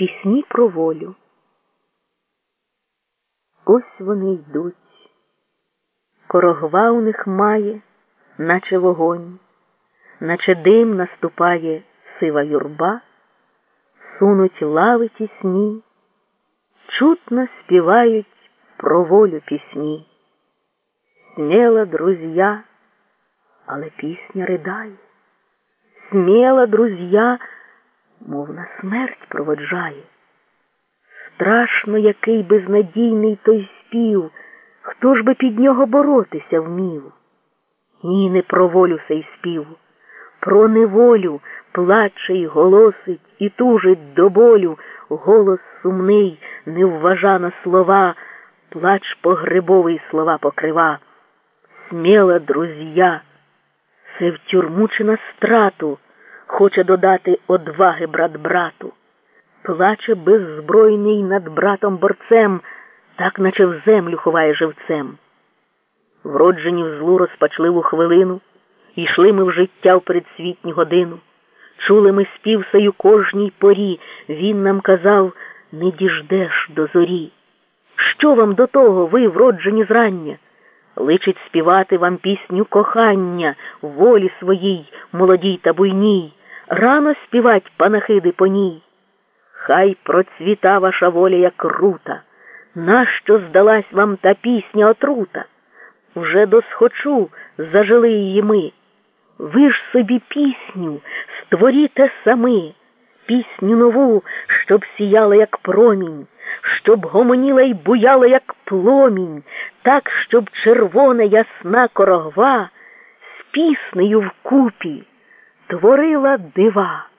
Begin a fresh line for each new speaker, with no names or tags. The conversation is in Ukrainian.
пісні про волю. Ось вони йдуть, корогва у них має, наче вогонь, наче дим наступає сива юрба, сунуть лави тісні, чутно співають про волю пісні. Смело, друзья, але пісня ридає, смело, друзья, мов на смерть проводжає. Страшно, який безнадійний той спів, хто ж би під нього боротися вмів? Ні, не про волю сей спів, про неволю плаче й голосить і тужить до болю, голос сумний, невважано слова, плач погребовий слова покрива. Сміло, друзья, це в тюрму чи на страту хоче додати одваги брат брату. Плаче беззбройний над братом борцем, так наче в землю ховає живцем. Вроджені в злу розпачливу хвилину, йшли ми в життя в передсвітню годину. Чули ми спів сей кожній порі, він нам казав не діждеш до зорі. Що вам до того, ви, вроджені зрання? Личить співати вам пісню кохання, волі своїй, молодій та буйній, рано співать панахиди по ній. Хай процвіта ваша воля, як рута, нащо здалась вам та пісня отрута? Вже досхочу зажили її ми. Ви ж собі пісню створіте сами, пісню нову, щоб сіяла, як промінь, щоб гомоніла й буяла, як пломінь, так, щоб червона ясна корогва з піснею вкупі творила дива.